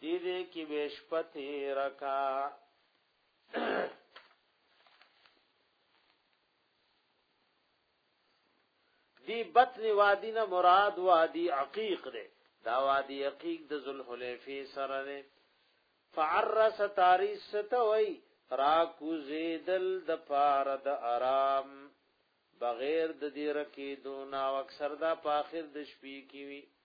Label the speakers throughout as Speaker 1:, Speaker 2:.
Speaker 1: دې دې کې به شپه تېره کا دی بطن وادی نه مراد وادی عقیق دی دا وادی عقیق د ذوالحلیفه سره دی فعرس تاریس ستوي را کوزیدل د پار د آرام بغیر د دې رکی دونا او اکثر دا په اخر د شپې کې وي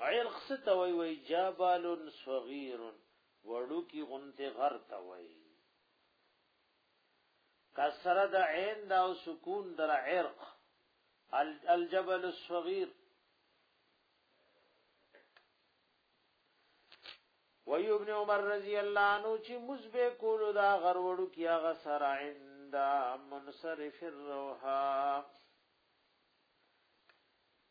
Speaker 1: عرق څه ته وایي؟ وایي جبل صغیر وړوکي غونته غر ته وایي کسره د عین دا او سکون در عرق الجبل الصغیر وی ابن عمر رضی اللہ عنہ چی مزبے کولو دا غروڑو کیا غسر عند منصرف الروحا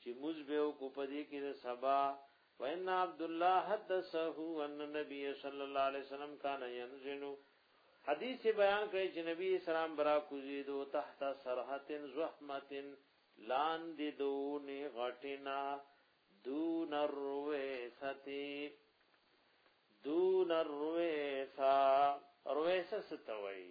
Speaker 1: چی موږ به وکړو په دې کې د سبا وان عبد الله حدثه ان النبي صلی الله علیه وسلم کان ينزل حدیث بیان کړی چې نبی اسلام برا کوزیدو تحت سرحتن زحمتن لاندې دونې غټنا دون الرویثتی دون الرویثا رویثه ستوي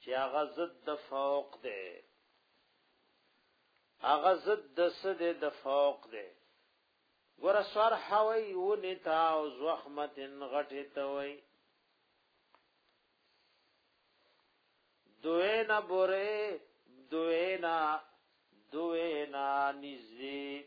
Speaker 1: چې هغه ضد د فوق دی هغه ضد د سد د فوق دی ګور سر حوی ونتا او زخمت غټه توي دوینا بوره دوینا دوینا نزدیک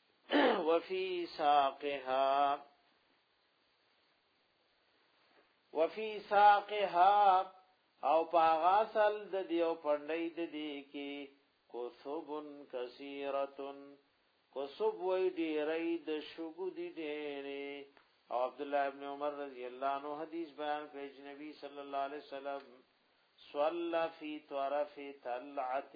Speaker 1: وفي ساقها وفي ساقها او پاغاسل د دیو پندای د دی کی کثبن کثیرتن کثب وی ډیرای د شګو دی ډیره او عبد الله ابن عمر رضی الله عنه حدیث بیان کړی چې نبی صلی الله علیه وسلم صلى في طرف تلعه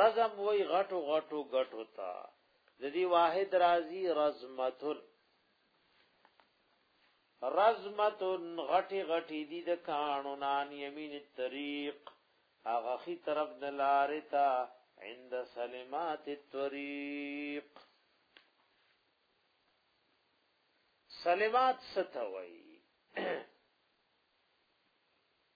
Speaker 1: رزم وای غټو غټو غټو تا د دې واحد رازی رزمتن رزمتن غټي غټي دي د قانون ان يمين الطريق هغه خي طرف د لارې تا عند سلمات الطريق سلمات ستوي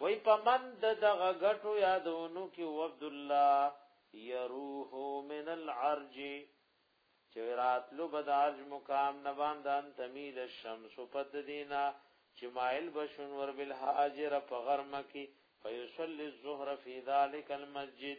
Speaker 1: وای په من د دغه غټو یادونو کې عبد الله يروح من العرج چې راتلو بد عرج مقام نه باندان تمیل الشمس پد دینا چې مایل بشون ور بالهاجر په غرمه کې فیصلی الظهر فی ذلک المسجد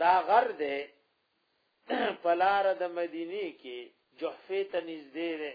Speaker 1: دا غر دی پلار د مدینه کې جحفه ته نږدې دی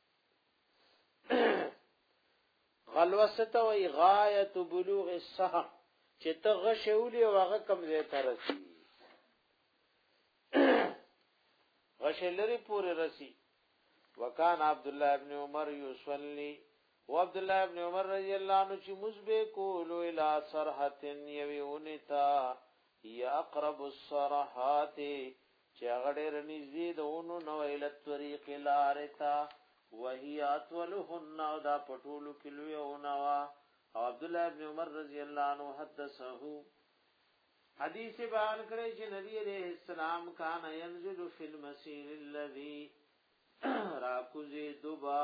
Speaker 1: غلوه ستا وی غایت بلوغ السهم چې ته غشولی او هغه کم ځای ته رسی غشه لري پورې رسی وکان عبد الله ابن عمر یصلی و عبد الله ابن عمر رضی الله عنه چې مزبه کولو الی سرحتن یوی اونتا یا اقرب الصرحات چې هغه ډېره نږدې د اونو نه وه الی الطریق لارې ته وهی اطولهن او دا په ټولو کې لویه اونه وه او عبدالله ابن عمر رضی الله عنه حدثه حدیث بیان کړی چې نبی علیہ السلام کان ينزل فی المسیر الذی راکوزی دوبا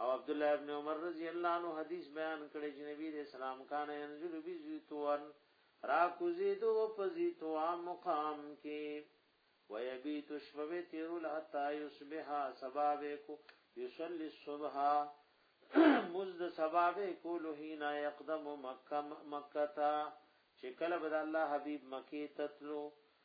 Speaker 1: او عبدالله ابن عمر رضی الله عنه حدیث بیان کړی چې نبی علیہ السلام کان ينزل بزیتوان را کوزیدو په زیتوا مقام کې ويبيت شبه تیر حتا یصبح سباب کو یصلی الصبح مزد سباب کو لهینا یقدم مکه مکه تا چې کله بد الله حبیب مکی تتلو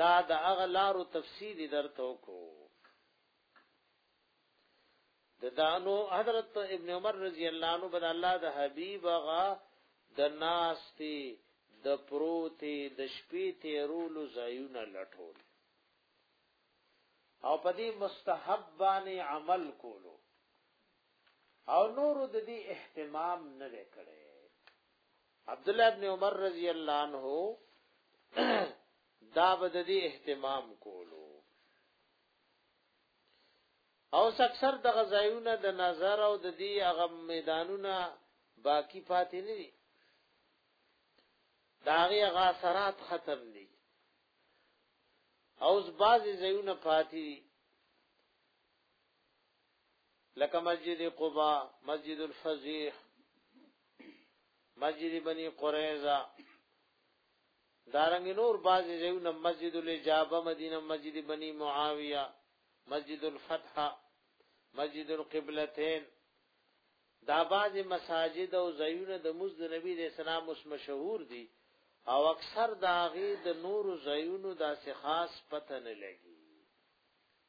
Speaker 1: دا د هغه لارو تفصیل درته وکړو د دانو حضرت ابن عمر رضی الله عنه بد الله د حبیب غا د ناستی د پروتی د شپې تیرولو زایونه لټول او په دې مستحب باندې عمل کولو او نور د دې اهتمام نه وکړي عبدالله ابن عمر رضی الله عنه دا بددي اهتمام کولو او اکثر د غزایونه د نظر او د دې هغه میدانونه باقی پاتې نه دي داغه غاثرات ختم دي او بعضی زیونه پاتې دي لکه مسجد قبا مسجد الفضیح مسجد بنی قریظه دارنګ نور باز زیونه مسجد الاجابه مدینه مسجد بنی معاویه مسجد الفتح مسجد القبلتین دا باز مساجد او زیونه د مز د نبی د اسلام اوس مشهور دي او اکثر داغي د نور زیونو داسې خاص پته نه لګي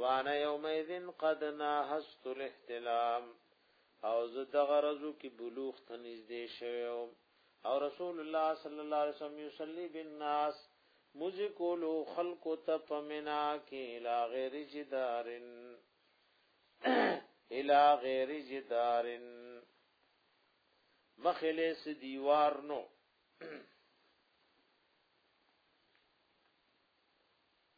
Speaker 1: وانا یومئذ قد ناهزت الاحتلام او زه دغه ورځو کې بلوغ ته نږدې شوی وم او رسول الله صلی الله علیه وسلم یصلی بالناس مزه کولو خلق ته پمنا کې لا غیر جدارن الى غیر جدارن مخله س دیوار نو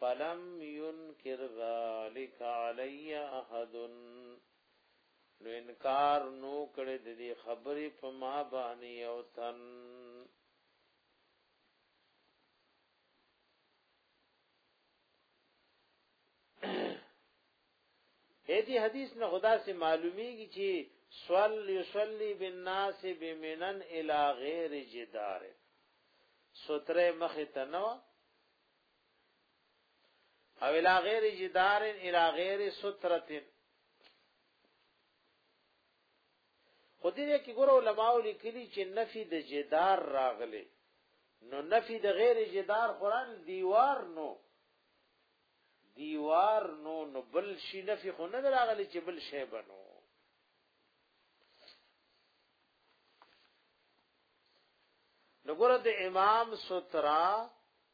Speaker 1: فلم ينکر ذلک علی احد نو انکار نو کړی د دې خبرې په ما باندې یو تن. اې دې حدیث نه خدا سے معلومیږي چې سوال یصلی بالناس بمنن الی غیر جدار ستره مخ ته نو او الى غیر جدار الى غیر سترت خو دې کې ګور علماء لیکلي چې نفي د جدار راغلي نو نفي د غیر جدار قران دیوار نو دیوار نو نو بل شي نفي خو نه راغلي چې بل شی بنو نګور د امام سترا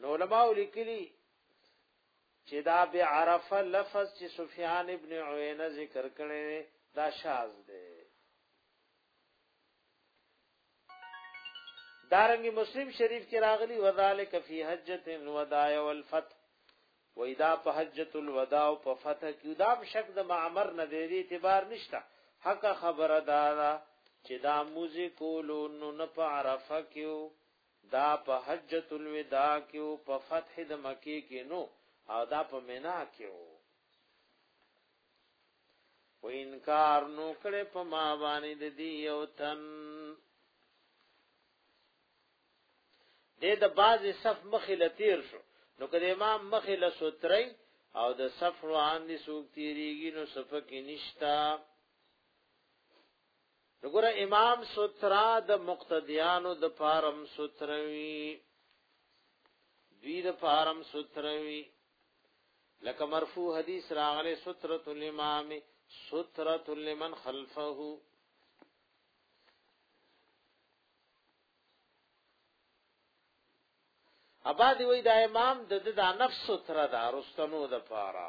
Speaker 1: نو علماء لیکلي چې دا به عرفه لفظ چې سفیان ابن عینه ذکر کړي دا شاذ دی دارنګ مسلم شریف کې راغلي وذالک فی حجۃ الوداع والفتح و اذا په حجۃ الوداع او په فتح کې دا شک د معمر نه دی اعتبار نشته حق خبره دا چې دا موزیکولو نو نه په عرفه کې دا په حجة الوداع کې وو، په فتح د مکې کې نه او دا په منا کې وو. و انکار نو کړې په ما باندې د دې یو تن د د باز صف مخې لتیر شو نو کله امام مخې له سوتري او د صف روان دي سوق تیریږي نو صف کې نشتا نګوره امام سترا د مقتدیانو د پارم ستروي دوی د پارم ستروي لکه مرفوع حدیث راغله سترۃ الامام سترۃ لمن خلفه ابا دی وای دا امام د د نفس ستره دا رستنو د پاره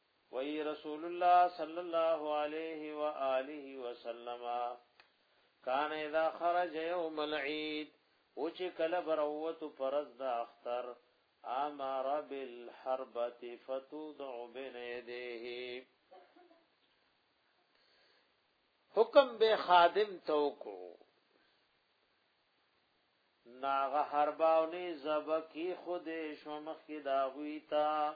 Speaker 1: وایي رسول الله صلی الله علیه و آله وسلم کان اذا خرج یوم العید او چې کله بروت پرز د اختر امر بالحربه فتوضع بین یدیه حکم به خادم توکو ناغه حرباونی زبکی خود شمخ کی داغوی تا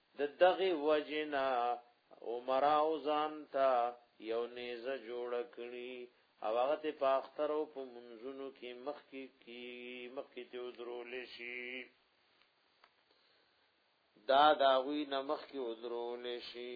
Speaker 1: د دغې وجې نه امراو ځان ته یو نیزه جوړه کړي او هغه ترې په اختر او په منځونو کې مخکې کی مخکې ترې ودرول شي دا د هغوی نه مخکې ودرول شي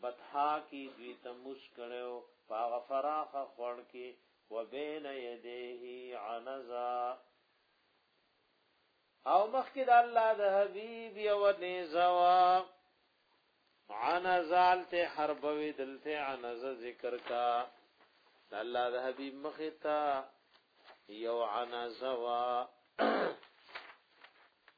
Speaker 1: بطحا کی دوی ته موس کړی و، په هغه فراخه خوړ کی، وبین یدیه عنزا، او مخکی د الله د حبیب یوه نیزه وه، عنزا هلته حربه وی، دلته عنزه ذکر کا، د الله د حبیب مخی ته یو عنزه وه.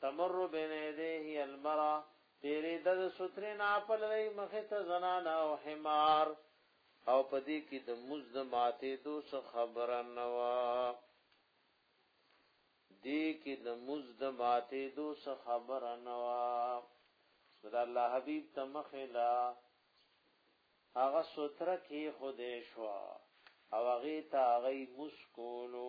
Speaker 1: تمر بين يديه المرأه تېرېده د سترې نه په لرې مخې ته زنانه او حمار او په دې کې د مز د ماتېدو څه خبره نه وه دې کې د مز د ماتېدو څه خبره نه وه صلی الله حبیب ته مخې لا هغه ستره کې خوده شو او هغه ته هغه مسکولو